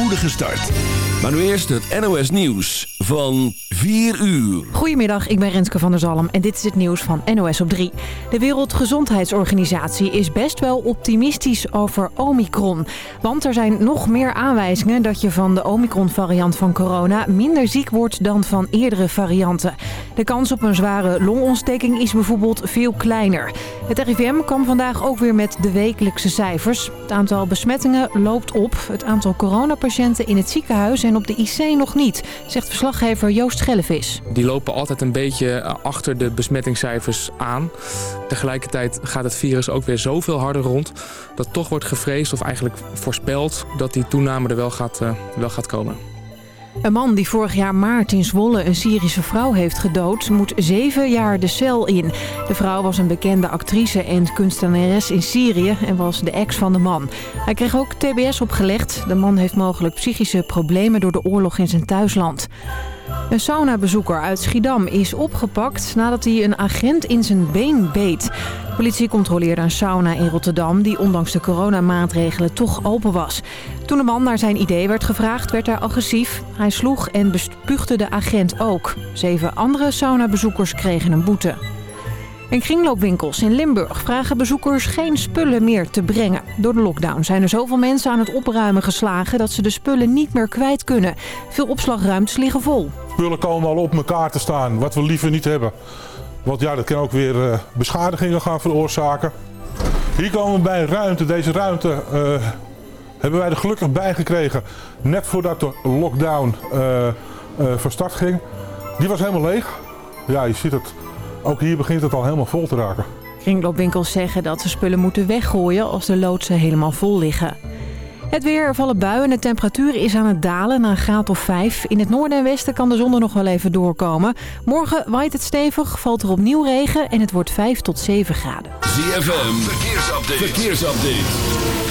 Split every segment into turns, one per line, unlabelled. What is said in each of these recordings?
spoedige start. Maar nu eerst het NOS Nieuws van 4 uur.
Goedemiddag, ik ben Renske van der Zalm en dit is het nieuws van NOS op 3. De Wereldgezondheidsorganisatie is best wel optimistisch over Omicron. Want er zijn nog meer aanwijzingen dat je van de Omicron-variant van corona minder ziek wordt dan van eerdere varianten. De kans op een zware longontsteking is bijvoorbeeld veel kleiner. Het RIVM kwam vandaag ook weer met de wekelijkse cijfers. Het aantal besmettingen loopt op. Het aantal coronapatiënten in het ziekenhuis en op de IC nog niet, zegt verslaggever Joost Schellevis.
Die lopen altijd een beetje eh, achter de besmettingscijfers aan. Tegelijkertijd gaat het virus ook weer zoveel harder rond... dat toch wordt gevreesd of eigenlijk voorspeld dat die toename er wel gaat, uh, wel gaat komen.
Een man die vorig jaar maart in Zwolle een Syrische vrouw heeft gedood... moet zeven jaar de cel in. De vrouw was een bekende actrice en kunstenares in Syrië... en was de ex van de man. Hij kreeg ook TBS opgelegd. De man heeft mogelijk psychische problemen door de oorlog in zijn thuisland. Een saunabezoeker uit Schiedam is opgepakt nadat hij een agent in zijn been beet. De politie controleerde een sauna in Rotterdam die ondanks de coronamaatregelen toch open was. Toen de man naar zijn idee werd gevraagd werd hij agressief. Hij sloeg en bespuugde de agent ook. Zeven andere saunabezoekers kregen een boete. In kringloopwinkels in Limburg vragen bezoekers geen spullen meer te brengen. Door de lockdown zijn er zoveel mensen aan het opruimen geslagen... dat ze de spullen niet meer kwijt kunnen. Veel opslagruimtes liggen vol.
Spullen komen al op elkaar te staan, wat we liever niet hebben. Want ja, dat kan ook weer uh, beschadigingen gaan veroorzaken. Hier komen we bij een ruimte. Deze ruimte uh, hebben wij er gelukkig bij gekregen. Net voordat de lockdown uh, van start ging. Die was helemaal leeg. Ja, je ziet het ook hier begint het al helemaal vol te raken.
Kringloopwinkels zeggen dat ze spullen moeten weggooien als de loodsen helemaal vol liggen. Het weer, er vallen buien en de temperatuur is aan het dalen naar een graad of 5. In het noorden en westen kan de zon er nog wel even doorkomen. Morgen waait het stevig, valt er opnieuw regen en het wordt 5 tot 7 graden.
ZFM, verkeersupdate. verkeersupdate.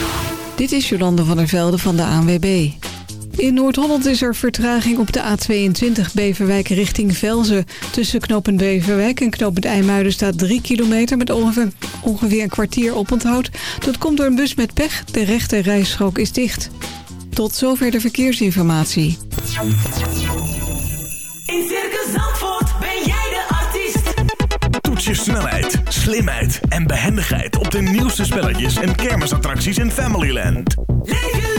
Dit is Jolande van der Velde van de ANWB. In Noord-Holland is er vertraging op de A22 Beverwijk richting Velzen. Tussen knooppunt Beverwijk en knooppunt IJmuiden staat 3 kilometer... met ongeveer, ongeveer een kwartier oponthoud. Dat komt door een bus met pech. De rechte rijstrook is dicht. Tot zover de verkeersinformatie.
In Circus Zandvoort ben jij de artiest.
Toets je snelheid, slimheid en behendigheid... op de nieuwste spelletjes en kermisattracties in Familyland.
Leef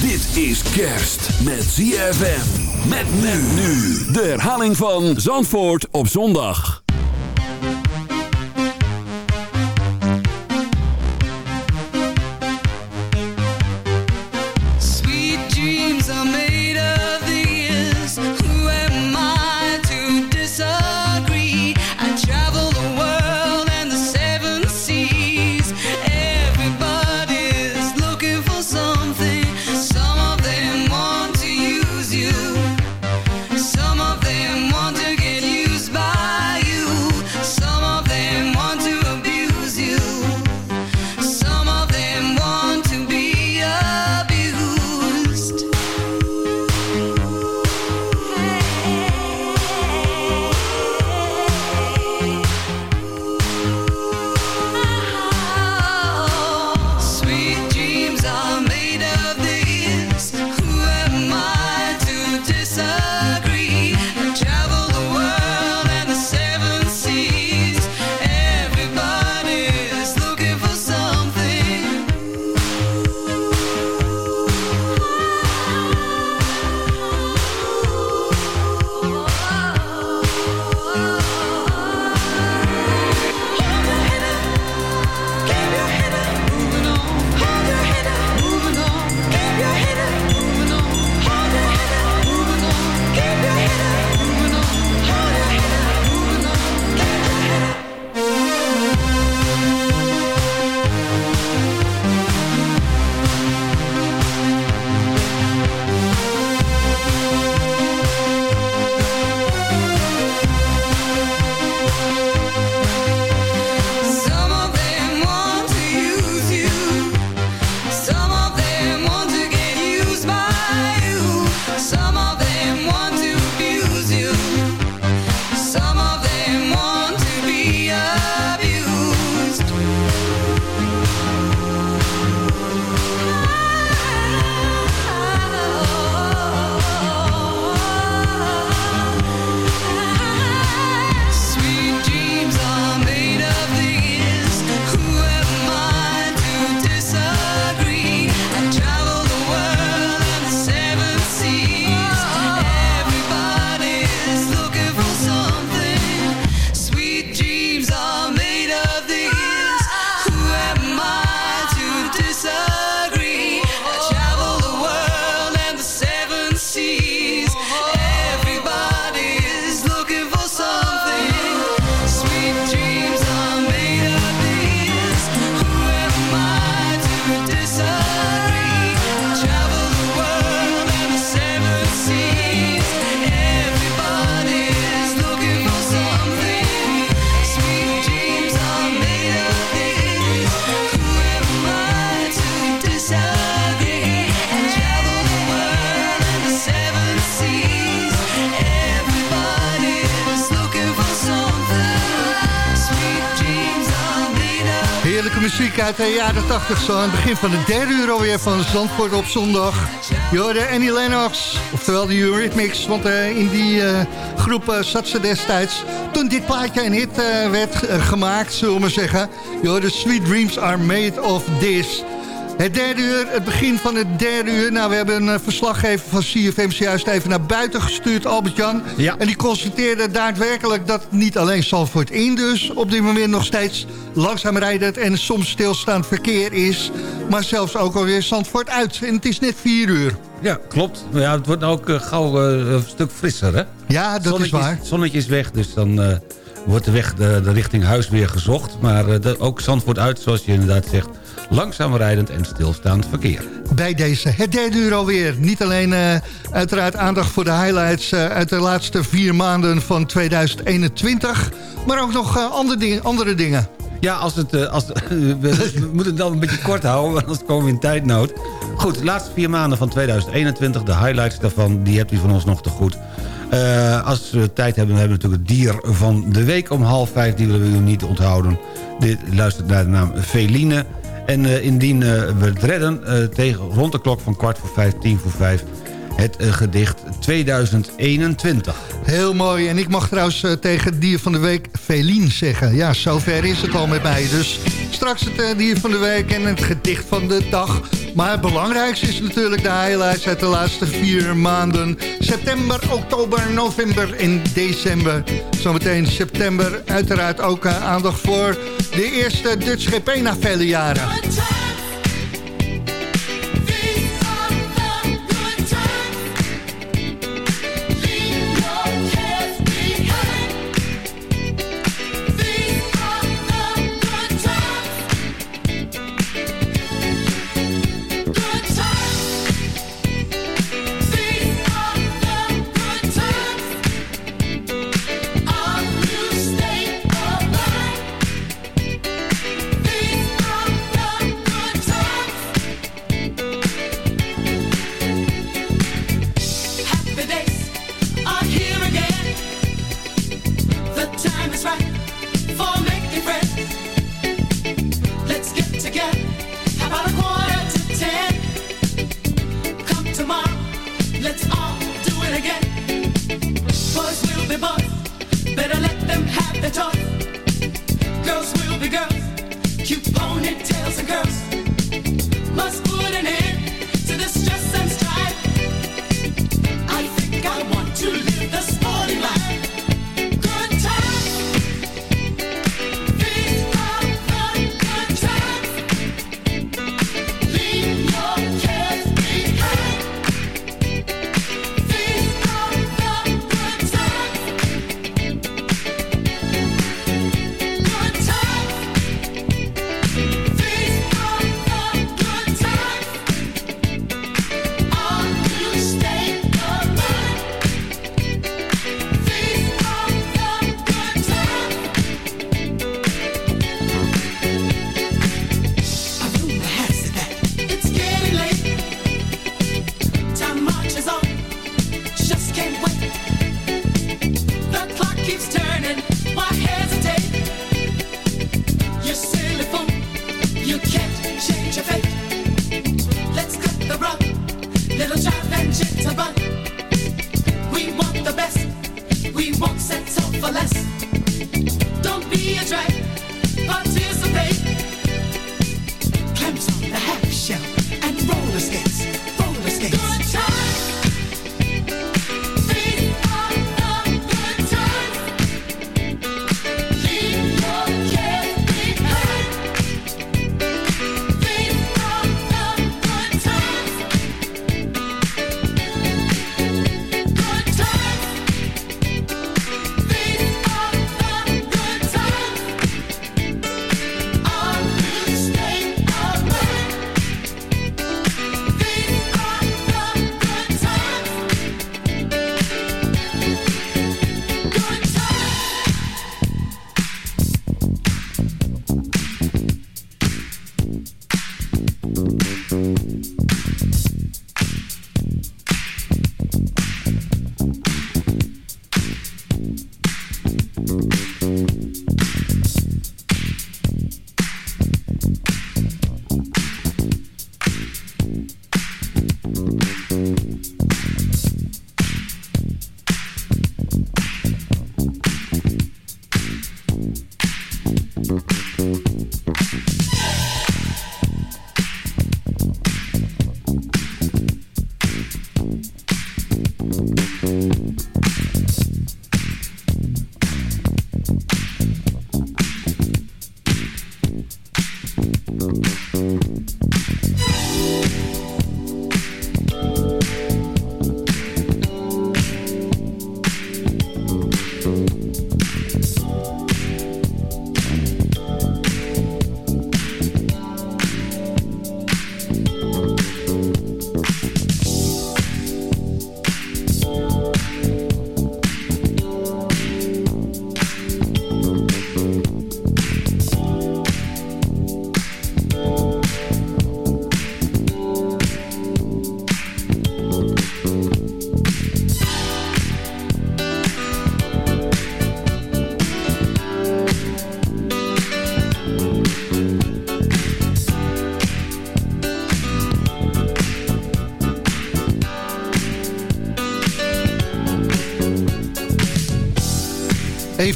Dit is kerst met ZFM. Met men nu. De herhaling van Zandvoort op zondag.
De jaren 80 zo aan het begin van de derde uur alweer van Zandvoort op zondag. Je hoorde Annie Lennox, oftewel de Eurythmics, want eh, in die eh, groep eh, zat ze destijds. Toen dit plaatje een hit werd gemaakt, zullen we maar zeggen. Je hoorde Sweet Dreams are made of this. Het derde uur, het begin van het derde uur. Nou, we hebben een eh, verslaggever van CFM juist even naar buiten gestuurd, Albert-Jan.
Ja.
En die constateerde daadwerkelijk dat niet alleen Zandvoort in dus op dit moment nog steeds langzaam rijdend en soms stilstaand verkeer is. Maar zelfs ook alweer Zandvoort uit. En het is net vier uur.
Ja, klopt. Ja, het wordt nou ook eh, gauw eh, een stuk frisser, hè?
Ja, dat
Zonnetje
is waar.
Het zonnetje is weg, dus dan wordt de weg de, de richting huis weer gezocht. Maar de- ook Zandvoort uit, zoals je inderdaad zegt... langzaam rijdend en stilstaand verkeer.
Bij deze, het derde uur alweer. Niet alleen eh, uiteraard aandacht voor de highlights eh, uit de laatste vier maanden van 2021. Maar ook nog eh, andere, dingen, andere dingen.
Ja, als het, als, we, we moeten het dan een beetje kort houden, want anders komen we in tijdnood. Goed, de laatste vier maanden van 2021, de highlights daarvan, die hebt u van ons nog te goed. Als we tijd hebben, dan hebben we natuurlijk het dier van de week om half vijf. Die willen we u niet onthouden. Dit luistert naar de naam Feline. En eh, indien eh, we het redden, eh, tegen, rond de klok van kwart voor vijf, tien voor vijf... het eh, gedicht 2021.
Heel mooi. En ik mag trouwens eh, tegen het dier van de week Feline zeggen. Ja, zover is het al met mij. Dus straks het eh, dier van de week en het gedicht van de dag. Maar het belangrijkste is natuurlijk de highlights uit de laatste vier maanden. September, oktober, november en december. Zometeen september uiteraard ook aandacht voor de eerste Dutch GP na vele jaren.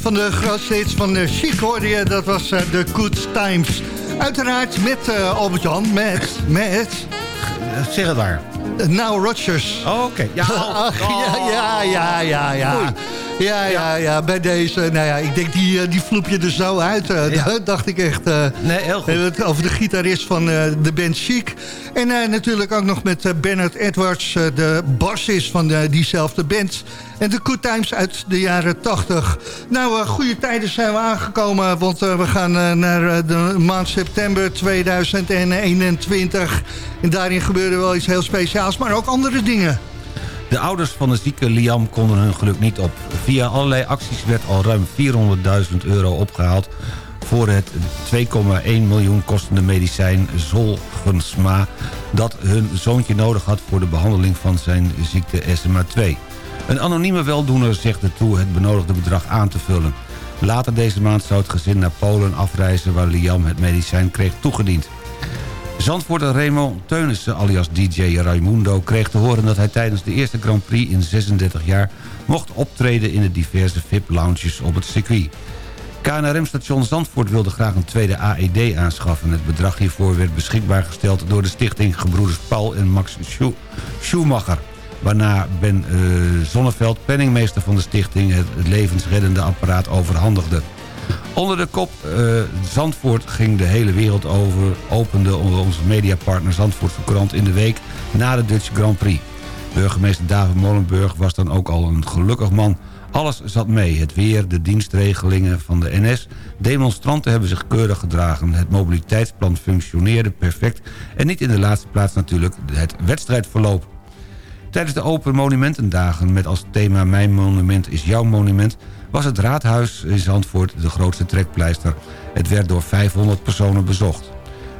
Van de grootste hits van de Chic hoorde je, dat was eh, The Good Times. Uiteraard met uh, Albert-Jan, met, met...
Zeg het maar.
Now Rodgers.
Oh, oké. Ja,
Ach, ja, ja, ja, ja, ja. Ja, ja, ja, bij deze. Nou ja, ik denk, die, die vloep je er zo uit. Ja. dacht ik echt. Uh,
nee, heel goed.
Over de gitarist van de band Chic. En natuurlijk ook nog met Bernard Edwards, de bassist van de, diezelfde band. En de Good Times uit de jaren 80. Nou, goede tijden zijn we aangekomen, want we gaan naar de maand september 2021. En daarin gebeurde wel iets heel speciaals, maar ook andere dingen.
De ouders van de zieke Liam konden hun geluk niet op. Via allerlei acties werd al ruim 400.000 euro opgehaald... voor het 2,1 miljoen kostende medicijn Zolgensma... dat hun zoontje nodig had voor de behandeling van zijn ziekte SMA-2. Een anonieme weldoener zegt ertoe het benodigde bedrag aan te vullen. Later deze maand zou het gezin naar Polen afreizen... waar Liam het medicijn kreeg toegediend. Zandvoorter Raymond Teunissen alias DJ Raimundo kreeg te horen dat hij tijdens de eerste Grand Prix in 36 jaar mocht optreden in de diverse VIP-lounges op het circuit. KNRM-station Zandvoort wilde graag een tweede AED aanschaffen. Het bedrag hiervoor werd beschikbaar gesteld door de stichting Gebroeders Paul en Max Schumacher. Waarna Ben uh, Zonneveld, penningmeester van de stichting... het levensreddende apparaat overhandigde. Onder de kop uh, Zandvoort ging de hele wereld over... opende onze mediapartner Zandvoortse krant in de week na de Dutch Grand Prix. Burgemeester David Molenburg was dan ook al een gelukkig man. Alles zat mee. Het weer, de dienstregelingen van de NS. Demonstranten hebben zich keurig gedragen. Het mobiliteitsplan functioneerde perfect. En niet in de laatste plaats natuurlijk het wedstrijdverloop. Tijdens de Open Monumentendagen met als thema Mijn monument is jouw monument was het Raadhuis in Zandvoort de grootste trekpleister. Het werd door 500 personen bezocht.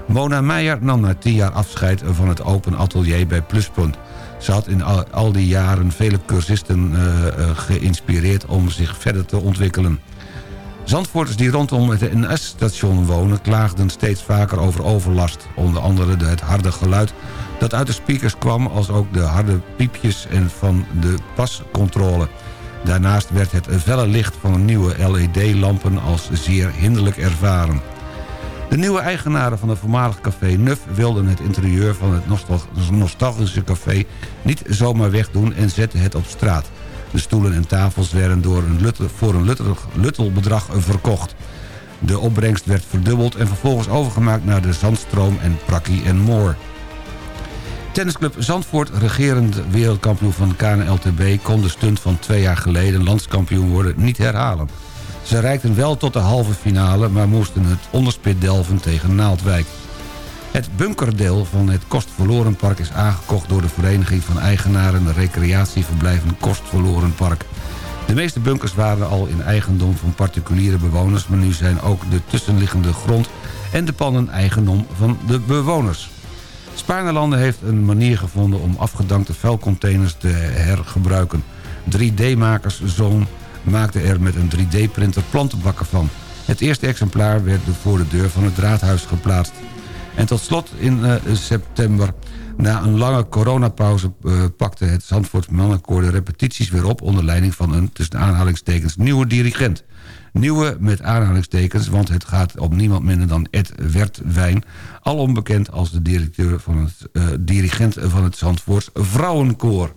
Mona Meijer nam na 10 jaar afscheid van het open atelier bij Pluspunt. Ze had in al, die jaren vele cursisten uh, uh, geïnspireerd om zich verder te ontwikkelen. Zandvoorters die rondom het NS-station wonen... klaagden steeds vaker over overlast. Onder andere het harde geluid dat uit de speakers kwam... als ook de harde piepjes en van de pascontrole. Daarnaast werd het felle licht van nieuwe LED-lampen als zeer hinderlijk ervaren. De nieuwe eigenaren van het voormalig café Nuf wilden het interieur van het nostalgische café niet zomaar wegdoen en zetten het op straat. De stoelen en tafels werden door een luttel, voor een luttelbedrag verkocht. De opbrengst werd verdubbeld en vervolgens overgemaakt naar de Zandstroom en Prakkie en Moor. Tennisclub Zandvoort, regerend wereldkampioen van KNLTB... kon de stunt van twee jaar geleden landskampioen worden niet herhalen. Ze reikten wel tot de halve finale... maar moesten het onderspit delven tegen Naaldwijk. Het bunkerdeel van het Kostverlorenpark is aangekocht... door de Vereniging van Eigenaren Recreatieverblijven Kostverlorenpark. De meeste bunkers waren al in eigendom van particuliere bewoners... maar nu zijn ook de tussenliggende grond en de pannen eigendom van de bewoners. Spaarnelanden heeft een manier gevonden om afgedankte vuilcontainers te hergebruiken. 3D-makerszoon maakte er met een 3D-printer plantenbakken van. Het eerste exemplaar werd voor de deur van het draadhuis geplaatst. En tot slot in uh, september, na een lange coronapauze... Uh, pakte het Zandvoorts Mannenkoor de repetities weer op... onder leiding van een, tussen aanhalingstekens, nieuwe dirigent. Nieuwe met aanhalingstekens, want het gaat om niemand minder dan Ed Wertwijn... al onbekend als de directeur van het, uh, dirigent van het Zandvoorts Vrouwenkoor.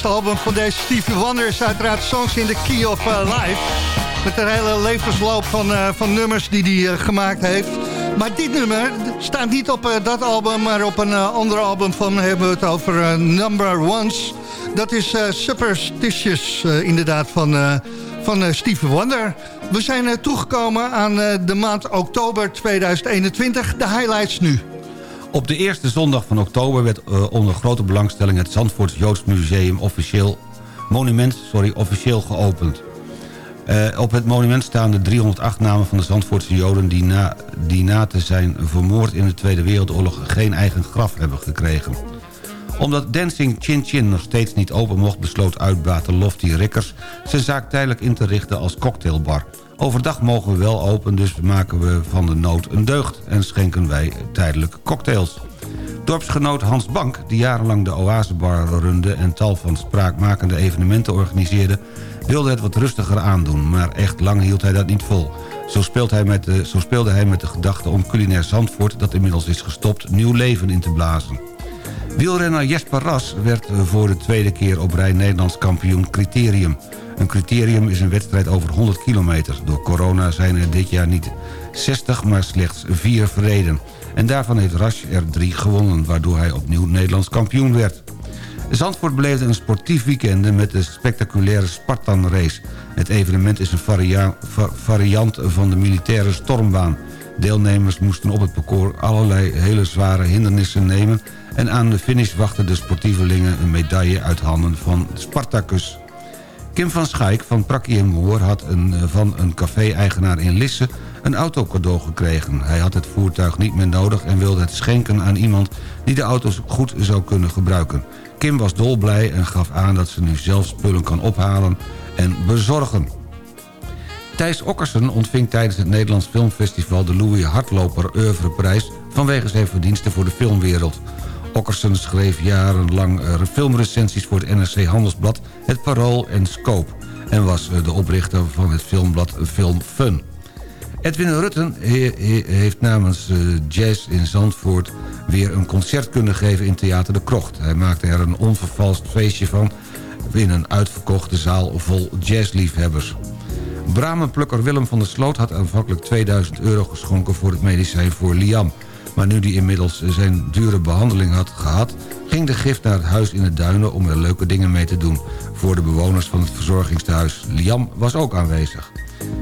Bekendste album van deze Stevie Wonder is uiteraard Songs in the Key of eh, Life. Met een hele levensloop van, eh, van nummers die hij eh, gemaakt heeft. Maar dit nummer staat niet op dat album, maar op een ander album van hebben we het over Number Ones. Dat is Superstitious, inderdaad, van, van Stevie Wonder. We zijn toegekomen aan de maand oktober 2021. De highlights nu.
Op de eerste zondag van oktober werd eh, onder grote belangstelling... het Zandvoorts Joods Museum officieel, monument sorry, officieel geopend. Eh, op het monument staan de 308 namen van de Zandvoortse Joden... Die na, die na te zijn vermoord in de Tweede Wereldoorlog geen eigen graf hebben gekregen. Omdat Dancing Chin Chin nog steeds niet open mocht... besloot uitbater Lofty Rikkers zijn zaak tijdelijk in te richten als cocktailbar. Overdag mogen we wel open, dus maken we van de nood een deugd... en schenken wij tijdelijk cocktails. Dorpsgenoot Hans Bank, die jarenlang de Oasebar runde... en tal van spraakmakende evenementen organiseerde... wilde het wat rustiger aandoen, maar echt lang hield hij dat niet vol. Zo, hij met zo speelde hij met de gedachte om culinair Zandvoort... dat inmiddels is gestopt, nieuw leven in te blazen. Wielrenner Jesper Ras werd voor de tweede keer op rij Nederlands kampioen Criterium. Een criterium is een wedstrijd over 100 kilometer. Door corona zijn er dit jaar niet 60, maar slechts vier verreden. En daarvan heeft Ras er drie gewonnen, waardoor hij opnieuw Nederlands kampioen werd. Zandvoort beleefde een sportief weekend met de spectaculaire Spartan Race. Het evenement is een varia- va- variant van de militaire stormbaan. Deelnemers moesten op het parcours allerlei hele zware hindernissen nemen... en aan de finish wachten de sportievelingen een medaille uit handen van Spartacus. Kim van Schaik van Prakkie Moor had een, eh, van een café-eigenaar in Lisse een auto cadeau gekregen. Hij had het voertuig niet meer nodig en wilde het schenken aan iemand die de auto's goed zou kunnen gebruiken. Kim was dolblij en gaf aan dat ze nu zelf spullen kan ophalen en bezorgen. Thijs Okkersen ontving tijdens het Nederlands Filmfestival... de Louis Hartloper Oeuvreprijs vanwege zijn verdiensten voor de filmwereld. Okkersen schreef jarenlang eh, filmrecensies voor het NRC Handelsblad... het Parool en Scope... en was eh, de oprichter van het filmblad Film Fun. Edwin Rutten he- he- heeft namens eh, Jazz in Zandvoort... weer een concert kunnen geven in Theater de Krocht. Hij maakte er een onvervalst feestje van... in een uitverkochte zaal vol jazzliefhebbers. Bramenplukker Willem van der Sloot had aanvankelijk 2000 euro geschonken... voor het medicijn voor Liam. Maar nu die inmiddels zijn dure behandeling had gehad... ging de gift naar het huis in de duinen om er leuke dingen mee te doen... voor de bewoners van het verzorgingstehuis. Liam was ook aanwezig.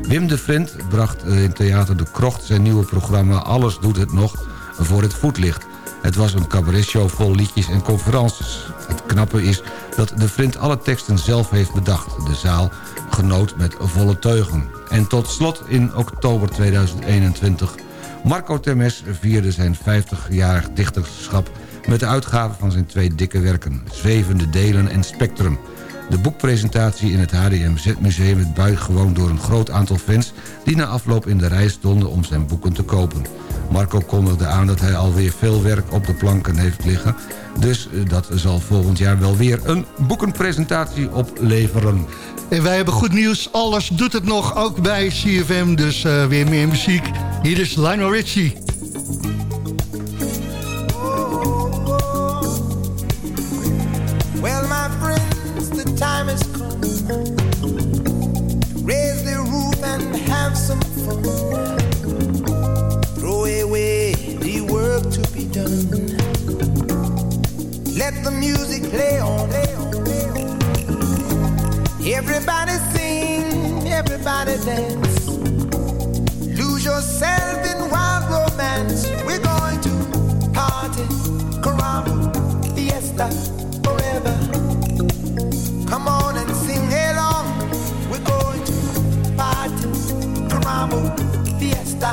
Wim de Vriend bracht eh, in Theater de Krocht zijn nieuwe programma... Alles doet het nog voor het voetlicht. Het was een cabaretshow vol liedjes en conferences. Het knappe is dat de Vriend alle teksten zelf heeft bedacht. De zaal genoot met volle teugen. En tot slot in oktober 2021... Marco Termes vierde zijn 50-jarig dichterschap... met de uitgave van zijn twee dikke werken... Zwevende Delen en Spectrum. De boekpresentatie in het HDMZ-museum werd buitengewoon door een groot aantal fans... die na afloop in de rij stonden om zijn boeken te kopen. Marco kondigde aan dat hij alweer veel werk op de planken heeft liggen... dus eh, dat zal volgend jaar wel weer een boekenpresentatie opleveren.
En wij hebben goed nieuws. Alles doet het nog, ook bij CFM. Dus eh, weer meer muziek. Hier is Lionel Richie.
Dance. Lose yourself in wild romance. We're going to party, caramba, fiesta, forever. Come on and sing along. We're going to party, caramba, fiesta,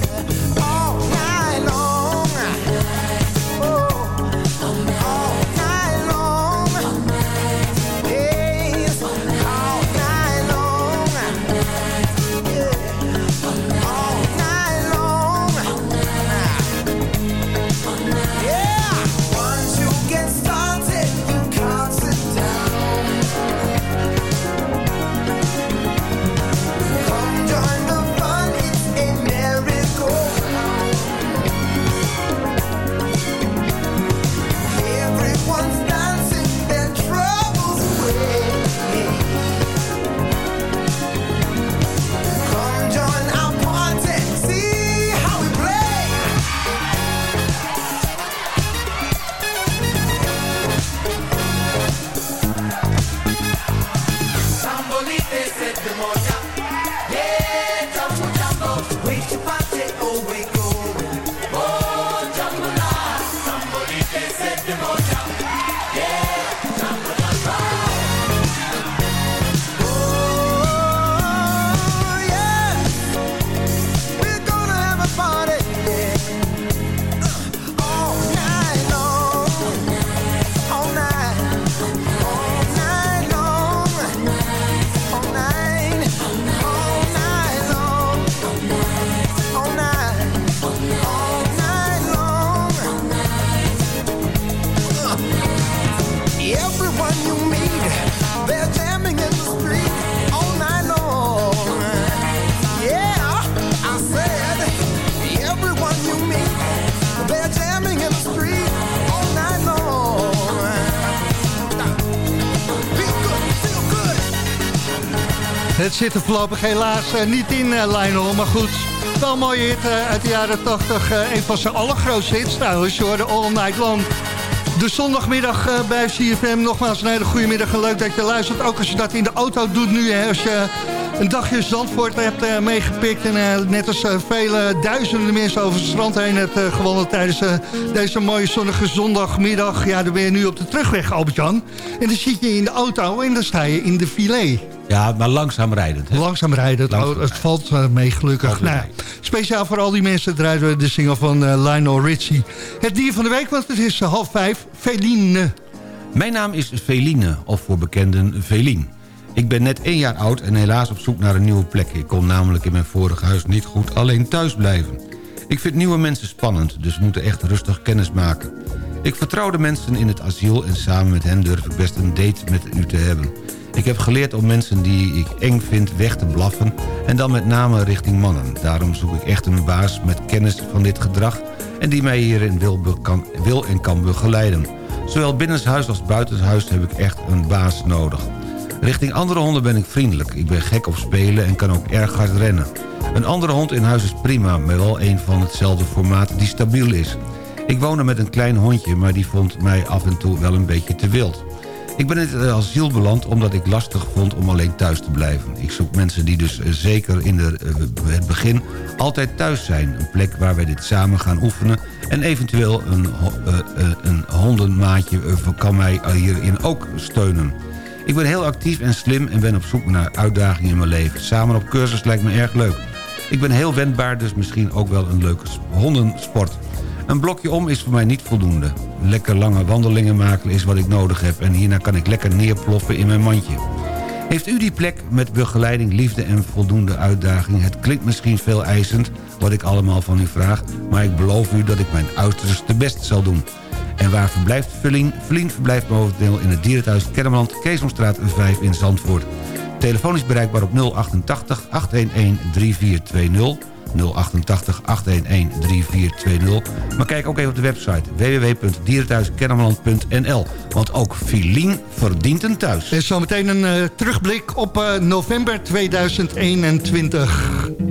zit er voorlopig helaas eh, niet in, eh, Lionel. Maar goed, wel een mooie hit eh, uit de jaren 80. eh, een van zijn allergrootste hits trouwens. Hoorde All Night Long. De zondagmiddag bij CFM. Nogmaals een hele goede middag leuk dat je luistert. Ook als je dat in de auto doet nu. Hè, als je een dagje Zandvoort hebt meegepikt. En net als vele duizenden mensen over het strand heen hebt gewandeld tijdens deze mooie zonnige zondagmiddag. Ja, dan ben je nu op de terugweg, Albert-Jan. En dan zit je in de auto en dan sta je in de filet.
Ja, maar langzaam rijdend. Hè?
Langzaam rijden, het,
Langzaam
het valt eh, mee gelukkig.
Valt mee.
Nou, ja, speciaal voor al die mensen draaien we de single van eh, Lionel Richie. Het dier van de week, want het is eh, half vijf, Feline.
Mijn naam is Veline, of voor bekenden Velien. Ik ben net één jaar oud en helaas op zoek naar een nieuwe plek. Ik kon namelijk in mijn vorige huis niet goed alleen thuis blijven. Ik vind nieuwe mensen spannend, dus we moeten echt rustig kennis maken. Ik vertrouw de mensen in het asiel en samen met hen durf ik best een date met u te hebben. Ik heb geleerd om mensen die ik eng vind weg te blaffen... en dan met name richting mannen. Daarom zoek ik echt een baas met kennis van dit gedrag... en die mij hierin wil, kan, wil en kan begeleiden. Zowel binnenshuis als buitenshuis heb ik echt een baas nodig. Richting andere honden ben ik vriendelijk. Ik ben gek op spelen en kan ook erg hard rennen. Een andere hond in huis is prima, maar wel een van hetzelfde formaat die stabiel is. Ik woonde met een klein hondje, maar die vond mij af en toe wel een beetje te wild. Ik ben in het asiel beland omdat ik lastig vond om alleen thuis te blijven. Ik zoek mensen die dus eh, zeker in de, eh, het begin altijd thuis zijn. Een plek waar wij dit samen gaan oefenen. En eventueel een, eh, een hondenmaatje kan mij hierin ook steunen. Ik ben heel actief en slim en ben op zoek naar uitdagingen in mijn leven. Samen op cursus lijkt me erg leuk. Ik ben heel wendbaar, dus misschien ook wel een leuke sp- hondensport. Een blokje om is voor mij niet voldoende. Lekker lange wandelingen maken is wat ik nodig heb... en hierna kan ik lekker neerploffen in mijn mandje. Heeft u die plek met begeleiding, liefde en voldoende uitdaging? Het klinkt misschien veel eisend, wat ik allemaal van u vraag... maar ik beloof u dat ik mijn uiterste best zal doen. En waar verblijft Vullien? Vullien verblijft momenteel in het dierenthuis Kennemerland... Keesomstraat 5 in Zandvoort. Telefoon is bereikbaar op 088 811 3420... 088 811 3420. Maar kijk ook even op de website www.dierenthuiskennemerland.nl. Want ook Filien verdient een thuis.
En zometeen een eh, terugblik op eh, november 2021.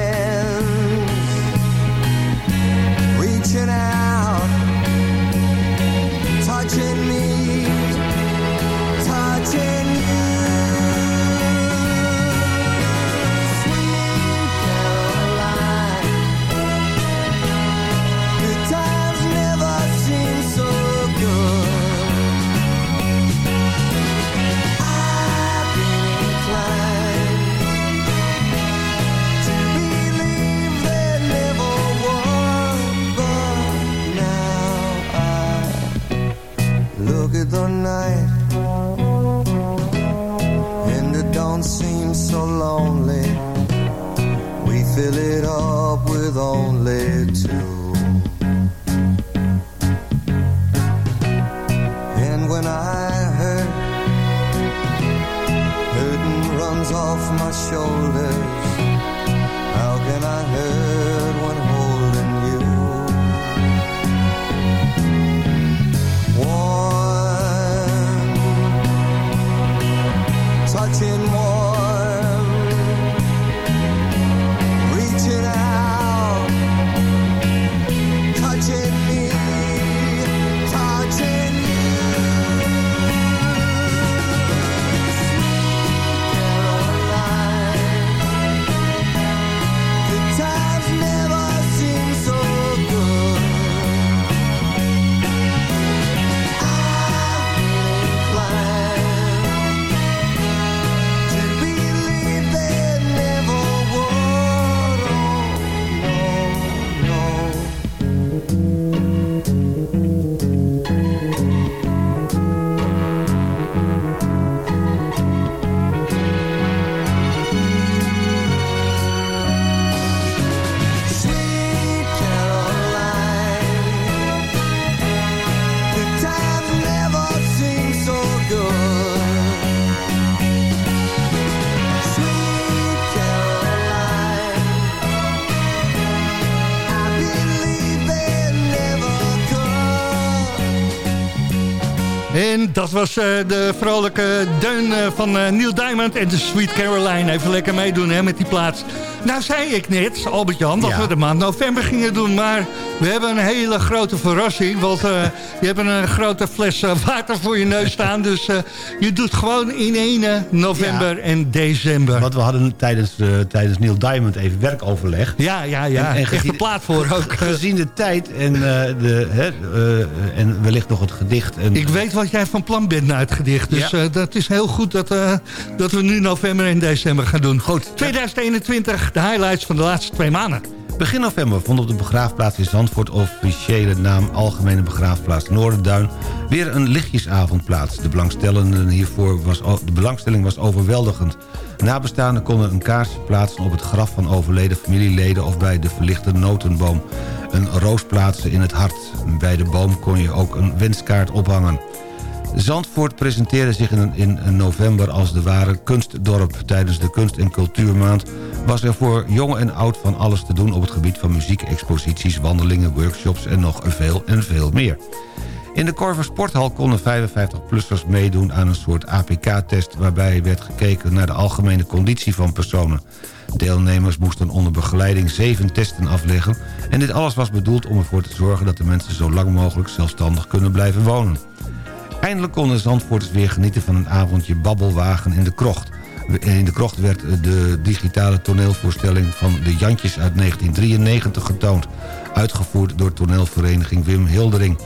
dat was eh, de vrolijke deun eh, van eh, Neil Diamond en de Sweet Caroline. Even lekker meedoen hè, met die plaats. Nou zei ik net, Albert-Jan, dat
Ja.
we de maand november gingen doen. Maar we hebben een hele grote verrassing. Want eh, je hebt een grote fles eh, water voor je neus staan. Dus eh, je doet gewoon in ene november en december.
Want we hadden tijdens, eh, tijdens Neil Diamond even werkoverleg.
Ja, ja, ja.
En- en
Echt een plaat voor ook.
Gezien de tijd en, eh, de, hè, eh, en wellicht nog het gedicht. En,
Ik weet wat jij van plan bent naar het gedicht. Dus
Ja.
eh, dat is heel goed dat, eh, dat we nu november en december gaan doen.
Goed.
2021, de highlights van de laatste twee maanden.
Begin november vond op de begraafplaats in Zandvoort... officiële naam Algemene Begraafplaats Noorderduin... weer een lichtjesavond plaats. De, belangstellenden hiervoor was, de belangstelling was overweldigend. Nabestaanden konden een kaarsje plaatsen op het graf van overleden familieleden... of bij de verlichte notenboom. Een roos plaatsen in het hart. Bij de boom kon je ook een wenskaart ophangen. Zandvoort presenteerde zich in, in november als de ware kunstdorp. Tijdens de Kunst- en Cultuurmaand was er voor jong en oud van alles te doen... op het gebied van muziek, exposities, wandelingen, workshops en nog veel en veel meer. In de Korver Sporthal konden 55-plussers meedoen aan een soort APK-test... waarbij werd gekeken naar de algemene conditie van personen. Deelnemers moesten onder begeleiding zeven testen afleggen... en dit alles was bedoeld om ervoor te zorgen dat de mensen zo lang mogelijk zelfstandig kunnen blijven wonen. Eindelijk konden Zandvoorters weer genieten van een avondje babbelwagen in de krocht. In de krocht werd de digitale toneelvoorstelling van de Jantjes uit 1993 getoond. Uitgevoerd door toneelvereniging Wim Hildering.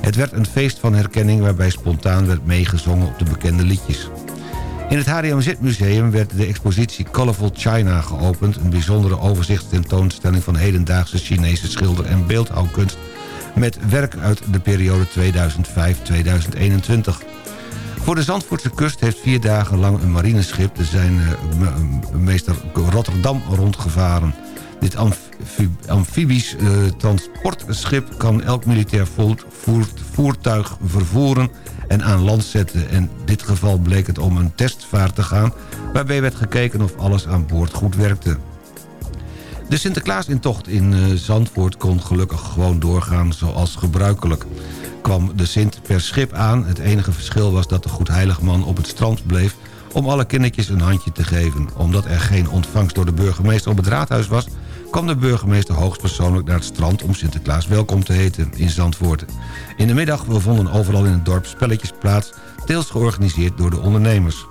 Het werd een feest van herkenning waarbij spontaan werd meegezongen op de bekende liedjes. In het HDMZ-museum werd de expositie Colorful China geopend... een bijzondere overzichtstentoonstelling van hedendaagse Chinese schilder- en beeldhouwkunst... met werk uit de periode 2005-2021. Voor de Zandvoortse kust heeft vier dagen lang een marineschip... de zijn meester Rotterdam rondgevaren. Dit amfi amfibisch uh, transportschip kan elk militair voert, voert, voertuig vervoeren en aan land zetten. In dit geval bleek het om een testvaart te gaan... waarbij werd gekeken of alles aan boord goed werkte. De Sinterklaasintocht in uh, Zandvoort kon gelukkig gewoon doorgaan zoals gebruikelijk. Kwam de Sint per schip aan. Het enige verschil was dat de Goedheiligman op het strand bleef... om alle kindertjes een handje te geven. Omdat er geen ontvangst door de burgemeester op het raadhuis was... kwam de burgemeester hoogstpersoonlijk naar het strand... om Sinterklaas welkom te heten in Zandvoort. In de middag vonden overal in het dorp spelletjes plaats... deels georganiseerd door de ondernemers.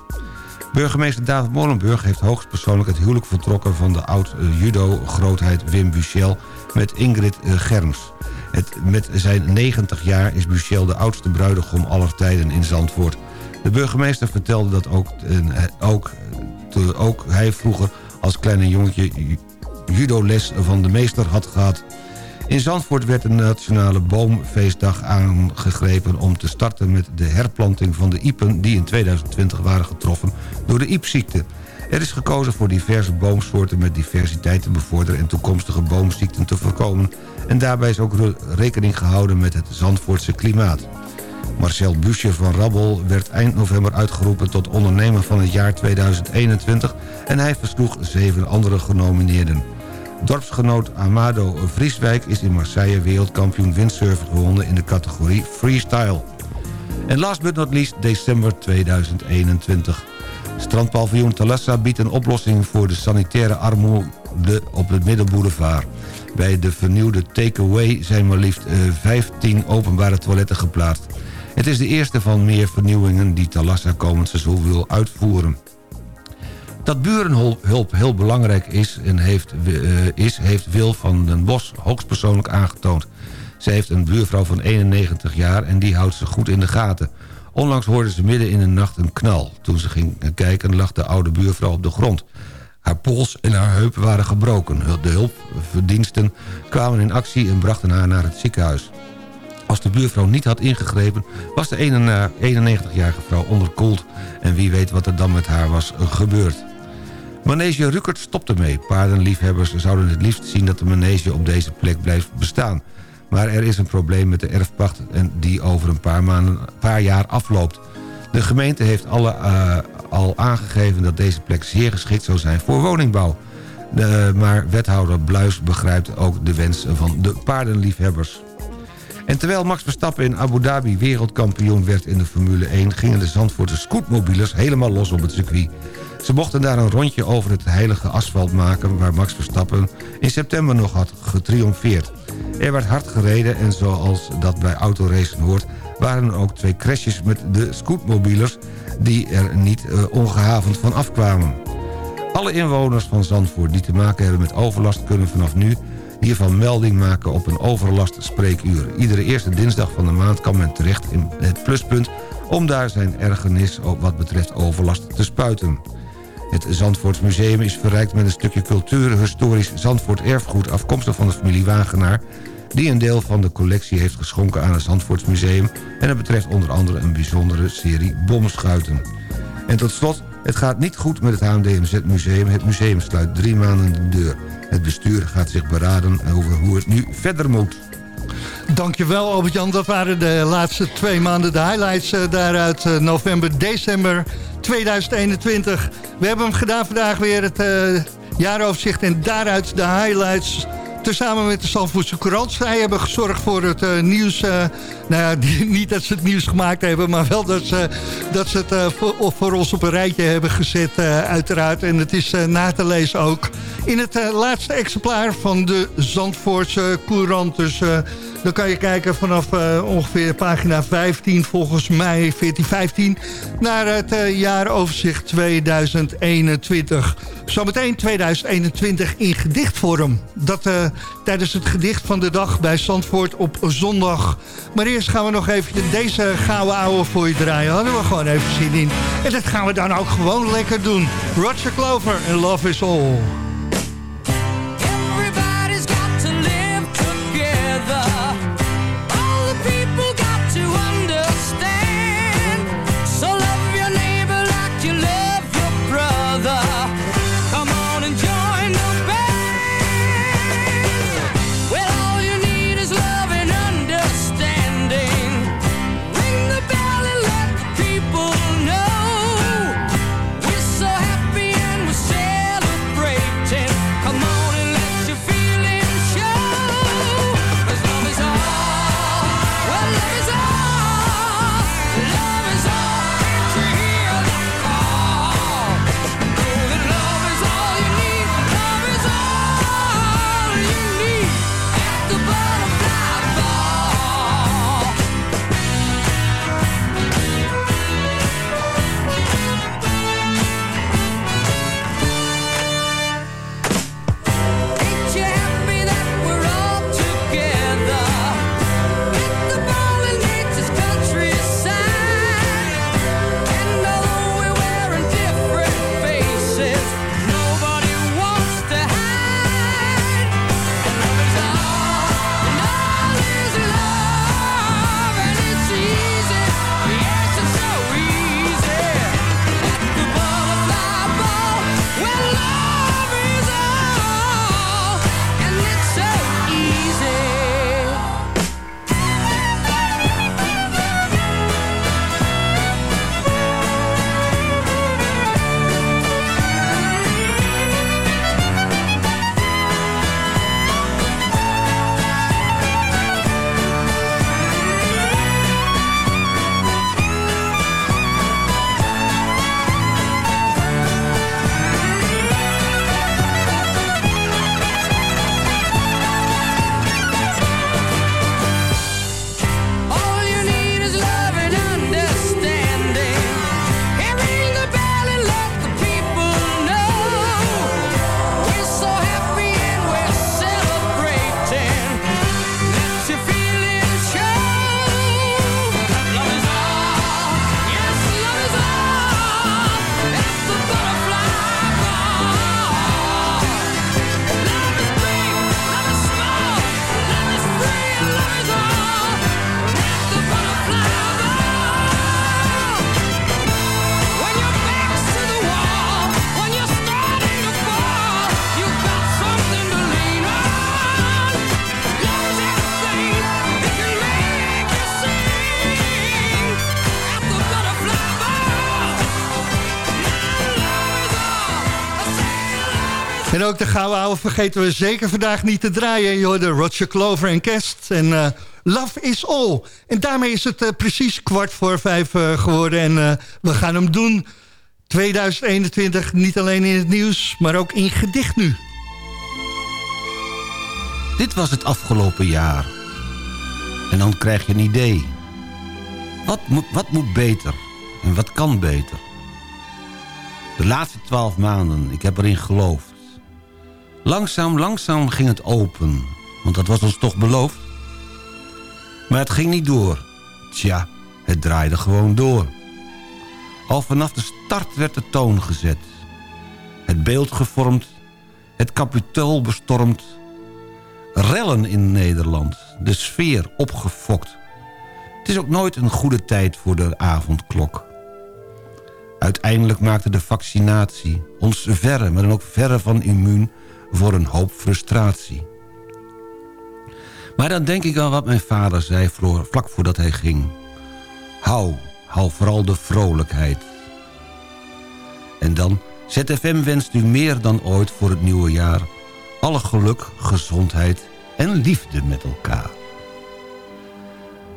Burgemeester David Molenburg heeft hoogstpersoonlijk het huwelijk voltrokken... van de oud-judo-grootheid Wim Buchel met Ingrid eh, Germs. Het, met zijn 90 jaar is Buchel de oudste bruidegom aller tijden in Zandvoort. De burgemeester vertelde dat ook, eh, ook, hij vroeger als kleine jongetje judoles van de meester had gehad. In Zandvoort werd de Nationale Boomfeestdag aangegrepen om te starten met de herplanting van de iepen die in 2020 waren getroffen door de iepziekte. Er is gekozen voor diverse boomsoorten met diversiteit te bevorderen en toekomstige boomziekten te voorkomen. En daarbij is ook rekening gehouden met het Zandvoortse klimaat. Marcel Buscher van Rabbel werd eind november uitgeroepen tot ondernemer van het jaar 2021 en hij versloeg zeven andere genomineerden. Dorpsgenoot Amado Vrieswijk is in Marseille wereldkampioen windsurfen gewonnen in de categorie freestyle. En last but not least december 2021. Strandpaviljoen Talassa biedt een oplossing voor de sanitaire armoede op het Middelboulevard. Bij de vernieuwde takeaway zijn maar liefst 15 openbare toiletten geplaatst. Het is de eerste van meer vernieuwingen die Talassa komend seizoen wil uitvoeren. Dat burenhulp heel belangrijk is, en heeft, uh, is, heeft Wil van den Bos hoogstpersoonlijk aangetoond. Ze heeft een buurvrouw van 91 jaar en die houdt ze goed in de gaten. Onlangs hoorde ze midden in de nacht een knal. Toen ze ging kijken lag de oude buurvrouw op de grond. Haar pols en haar heup waren gebroken. De hulpverdiensten kwamen in actie en brachten haar naar het ziekenhuis. Als de buurvrouw niet had ingegrepen... was de 91-jarige vrouw onderkoeld... en wie weet wat er dan met haar was gebeurd. Manege Rukert stopt ermee. Paardenliefhebbers zouden het liefst zien dat de manege op deze plek blijft bestaan. Maar er is een probleem met de erfpacht en die over een paar, maanden, paar jaar afloopt. De gemeente heeft alle, uh, al aangegeven dat deze plek zeer geschikt zou zijn voor woningbouw. De, maar wethouder Bluis begrijpt ook de wensen van de paardenliefhebbers. En terwijl Max Verstappen in Abu Dhabi wereldkampioen werd in de Formule 1... gingen de Zandvoortse scootmobielers helemaal los op het circuit. Ze mochten daar een rondje over het heilige asfalt maken... waar Max Verstappen in september nog had getriomfeerd. Er werd hard gereden en zoals dat bij autoracen hoort... waren er ook twee crashes met de scootmobielers... die er niet uh, ongehavend van afkwamen. Alle inwoners van Zandvoort die te maken hebben met overlast... kunnen vanaf nu hiervan melding maken op een overlastspreekuur. Iedere eerste dinsdag van de maand kan men terecht in het pluspunt... om daar zijn ergernis wat betreft overlast te spuiten. Het Zandvoortsmuseum is verrijkt met een stukje cultuur... historisch Zandvoort erfgoed afkomstig van de familie Wagenaar... die een deel van de collectie heeft geschonken aan het Zandvoortsmuseum... en dat betreft onder andere een bijzondere serie bomschuiten. En tot slot, het gaat niet goed met het HMDMZ-museum. Het museum sluit drie maanden de deur. Het bestuur gaat zich beraden over hoe het nu verder moet.
Dankjewel Albert-Jan. Dat waren de laatste twee maanden de highlights uh, daaruit uh, november, december 2021. We hebben hem gedaan vandaag weer het uh, jaaroverzicht en daaruit de highlights tezamen met de Zandvoortse Courant. Zij hebben gezorgd voor het uh, nieuws. Uh, nou ja, niet dat ze het nieuws gemaakt hebben... maar wel dat ze, dat ze het voor, voor, ons op een rijtje hebben gezet, uiteraard. En het is na te lezen ook in het laatste exemplaar van de Zandvoortse Courant. Dus dan kan je kijken vanaf uh, ongeveer pagina 15, volgens mij 1415... naar het uh, jaaroverzicht 2021. Zometeen 2021 in gedichtvorm. Dat uh, tijdens het gedicht van de dag bij Zandvoort op zondag. Maar eerst gaan we nog even deze gouden ouwe voor je draaien. Hadden we gewoon even zin in. En dat gaan we dan ook gewoon lekker doen. Roger Clover en Love is All. Vergeten we zeker vandaag niet te draaien. Je hoorde Roger Clover en Kerst en uh, Love is All. En daarmee is het uh, precies kwart voor vijf uh, geworden. En we gaan hem doen 2021, niet alleen in het nieuws, maar ook in gedicht nu.
Dit was het afgelopen jaar. En dan krijg je een idee. Wat moet, wat moet beter? En wat kan beter? De laatste twaalf maanden, ik heb erin geloofd. Langzaam, langzaam ging het open. Want dat was ons toch beloofd. Maar het ging niet door. Tja, het draaide gewoon door. Al vanaf de start werd de toon gezet. Het beeld gevormd. Het kapitool bestormd. Rellen in Nederland. De sfeer opgefokt. Het is ook nooit een goede tijd voor de avondklok. Uiteindelijk maakte de vaccinatie ons verre, maar dan ook verre van immuun voor een hoop frustratie. Maar dan denk ik aan wat mijn vader zei vlak voordat hij ging. Hou, hou vooral de vrolijkheid. En dan, ZFM wenst u meer dan ooit voor het nieuwe jaar... alle geluk, gezondheid en liefde met elkaar.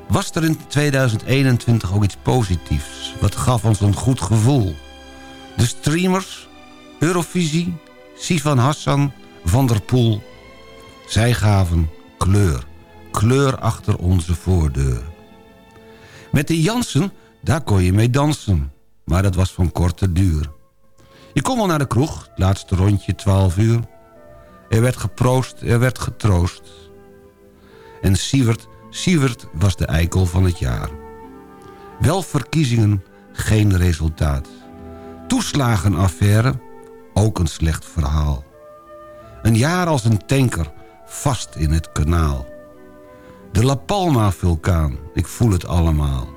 Was er in 2021 ook iets positiefs? Wat gaf ons een goed gevoel? De streamers, Eurovisie, Sivan Hassan, Van der Poel. Zij gaven kleur, kleur achter onze voordeur. Met de Jansen, daar kon je mee dansen. Maar dat was van korte duur. Je kon wel naar de kroeg, het laatste rondje 12 uur. Er werd geproost, er werd getroost. En Sievert, Sievert was de eikel van het jaar. Wel verkiezingen, geen resultaat. Toeslagenaffaire, ook een slecht verhaal. Een jaar als een tanker, vast in het kanaal. De La Palma-vulkaan, ik voel het allemaal.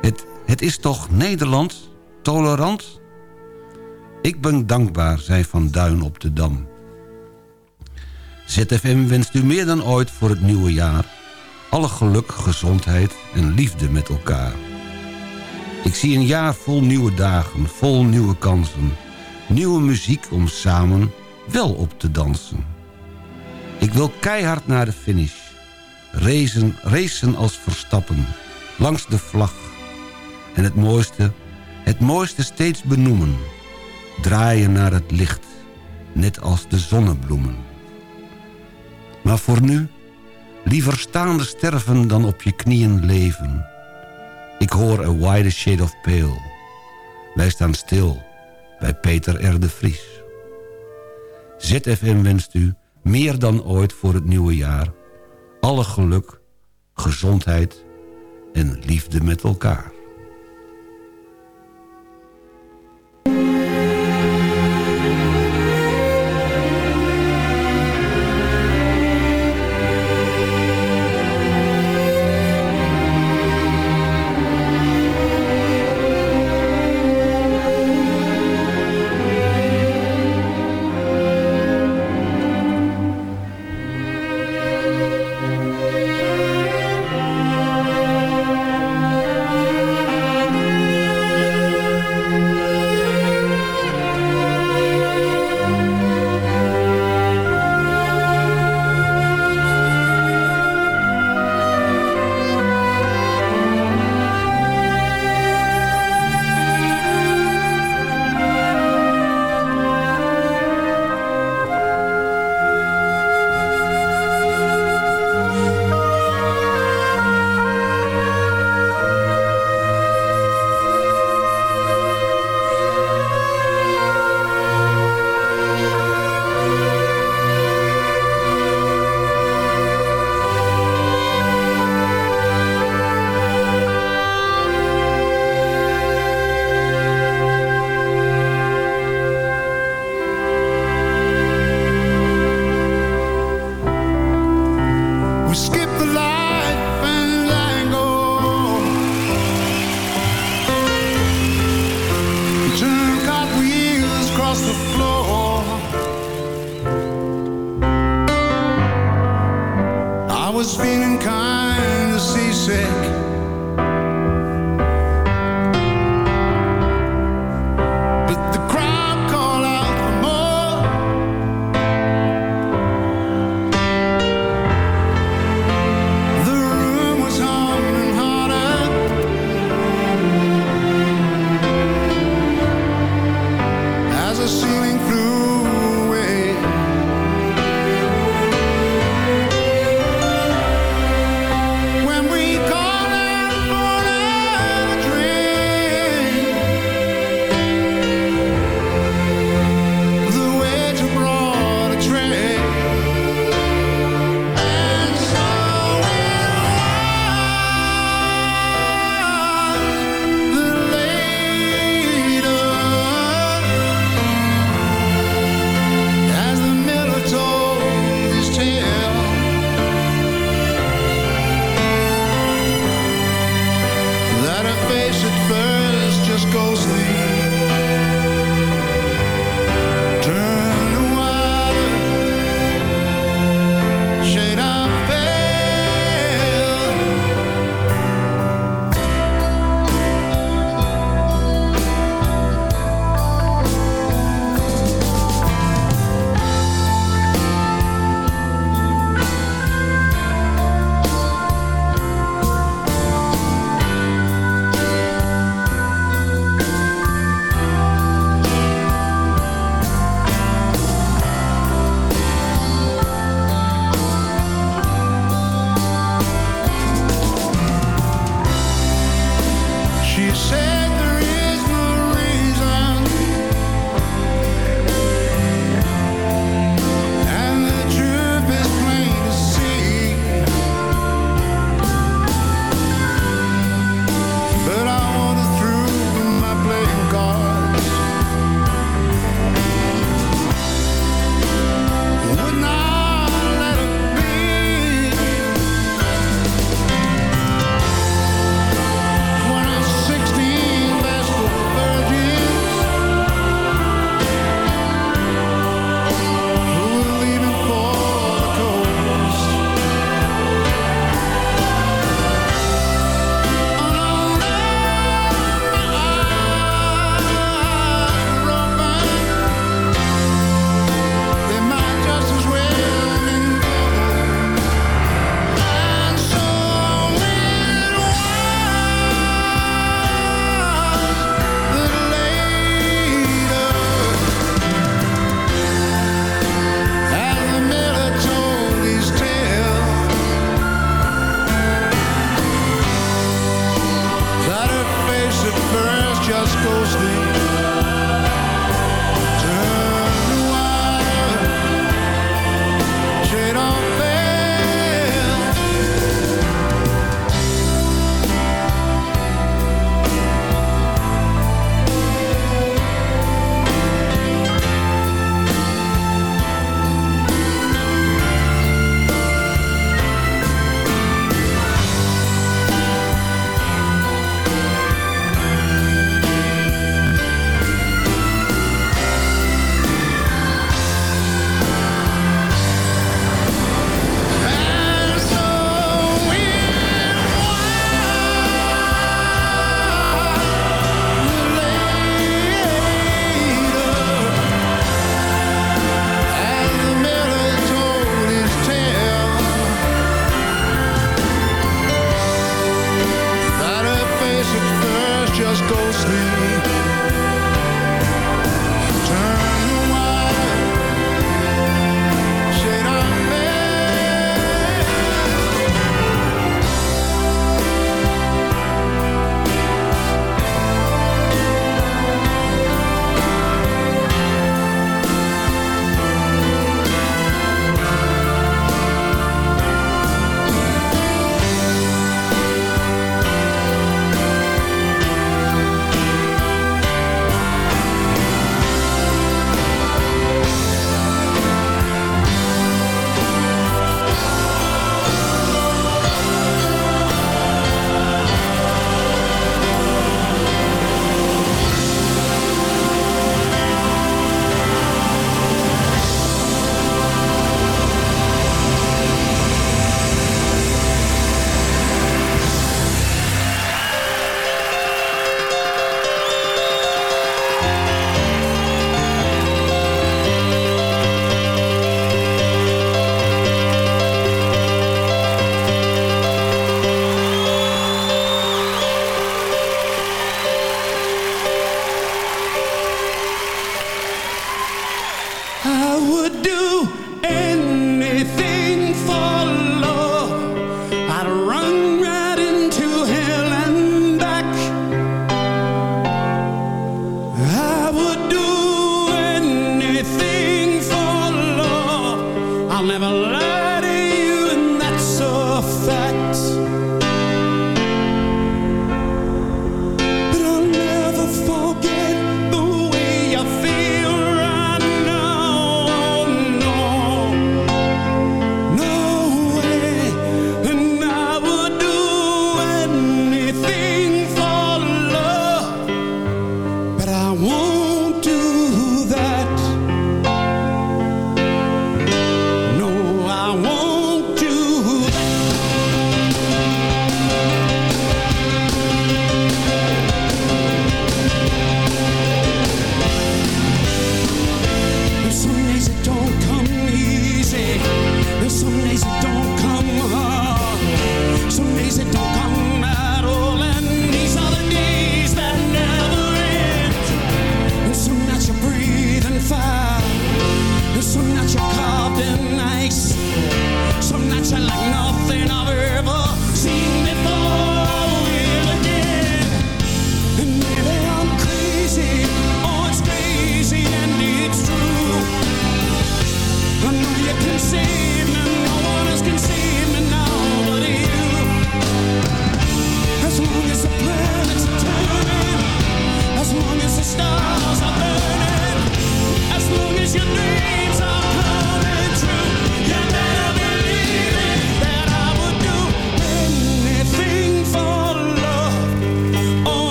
Het, het is toch Nederland, tolerant? Ik ben dankbaar, zei Van Duin op de Dam. ZFM wenst u meer dan ooit voor het nieuwe jaar... alle geluk, gezondheid en liefde met elkaar. Ik zie een jaar vol nieuwe dagen, vol nieuwe kansen. Nieuwe muziek om samen wel op te dansen. Ik wil keihard naar de finish. Racen, racen als verstappen. Langs de vlag. En het mooiste, het mooiste steeds benoemen. Draaien naar het licht. Net als de zonnebloemen. Maar voor nu, liever staande sterven dan op je knieën leven. Ik hoor a wider shade of pale. Wij staan stil bij Peter R. de Vries. ZFM wenst u meer dan ooit voor het nieuwe jaar. Alle geluk, gezondheid en liefde met elkaar.
Was feeling kind of seasick.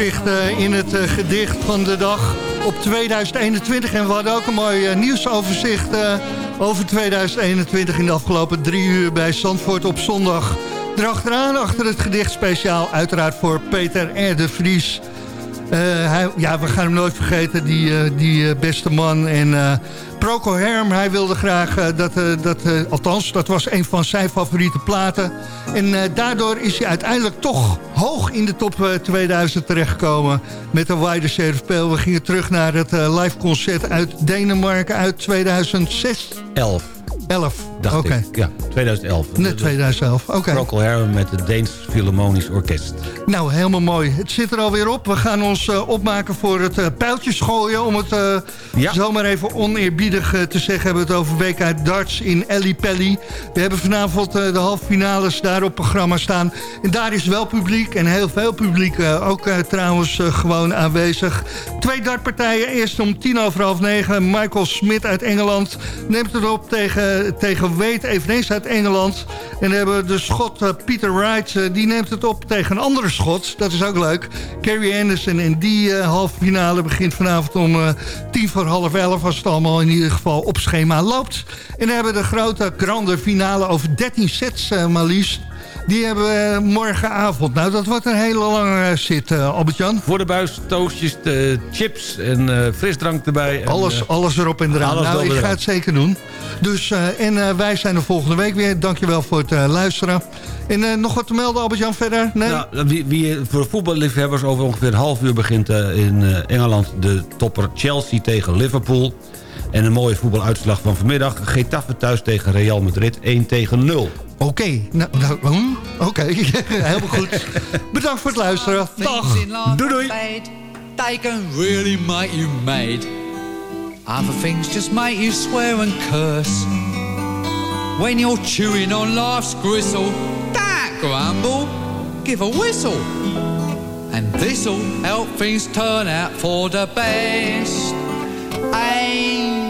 Eh, in het eh, gedicht van de dag op 2021. En we hadden ook een mooi eh, nieuwsoverzicht over 2021 in de afgelopen drie uur bij Zandvoort op zondag. Erachteraan, achter het gedicht speciaal, uiteraard voor Peter R. de Vries. Hij, ja, we gaan hem nooit vergeten, die, die beste man. En eh Procol Herm, hij wilde graag dat, dat althans, dat was een van zijn favoriete platen. En daardoor is hij uiteindelijk toch hoog in de top eh, 2000 terechtgekomen met een Wider Pale. We gingen terug naar het eh, live concert uit Denemarken uit 2006.
11.
11,
dacht
oké.
ik. Ja, 2011.
Net 2011, oké.
Procol Harum met het Deens Philharmonisch Orkest.
Nou, helemaal mooi. Het zit er alweer op. We gaan ons eh, opmaken voor het uh, pijltjes gooien. Om het uh,
ja.
zomaar even oneerbiedig te zeggen... hebben we het over WK Darts in Ellie Pelly. We hebben vanavond de halve finales daar op programma staan. En daar is wel publiek en heel veel publiek ook trouwens gewoon aanwezig. Twee dartpartijen. Eerst om tien over half negen. Michael Smit uit Engeland neemt het op tegen, tegen Wade, eveneens uit Engeland. En dan hebben we de schot Peter Wright. die neemt het op tegen een andere schot. Dat is ook leuk. Carrie Anderson. En die uh, halve finale begint vanavond om tien voor half elf. Als het allemaal in ieder geval op schema loopt. En dan hebben we de grote grande finale over 13 sets maar liefst. Die hebben we morgenavond. Nou, dat wordt een hele lange zit, uh, Albert-Jan.
Voor de buis, toastjes, de chips en uh, frisdrank erbij. En,
alles, alles erop en eraan. Nou, ik ga het zeker doen. Dus, en wij zijn er volgende week weer. Dankjewel voor het luisteren. En nog wat te melden, Albert-Jan, verder? Nee?
Nou, wie, wie, voor voetballiefhebbers over ongeveer een half uur begint in Engeland... de topper Chelsea tegen Liverpool. En een mooie voetbaluitslag van vanmiddag. Getafe thuis tegen Real Madrid, 1 tegen 0.
Oké, okay. nou, nou hm? oké, okay. helemaal goed. Bedankt voor het luisteren. Dag. Doei doei.
They can really make you mad. Other things just make you swear and curse. When you're chewing on life's gristle, that grumble, give a whistle. And this'll help things turn out for the best. And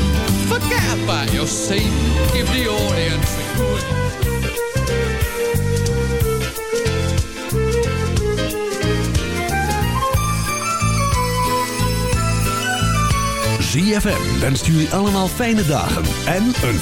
Forget about your scene, give the audience a good.
ZFM wenst jullie allemaal fijne dagen en een voor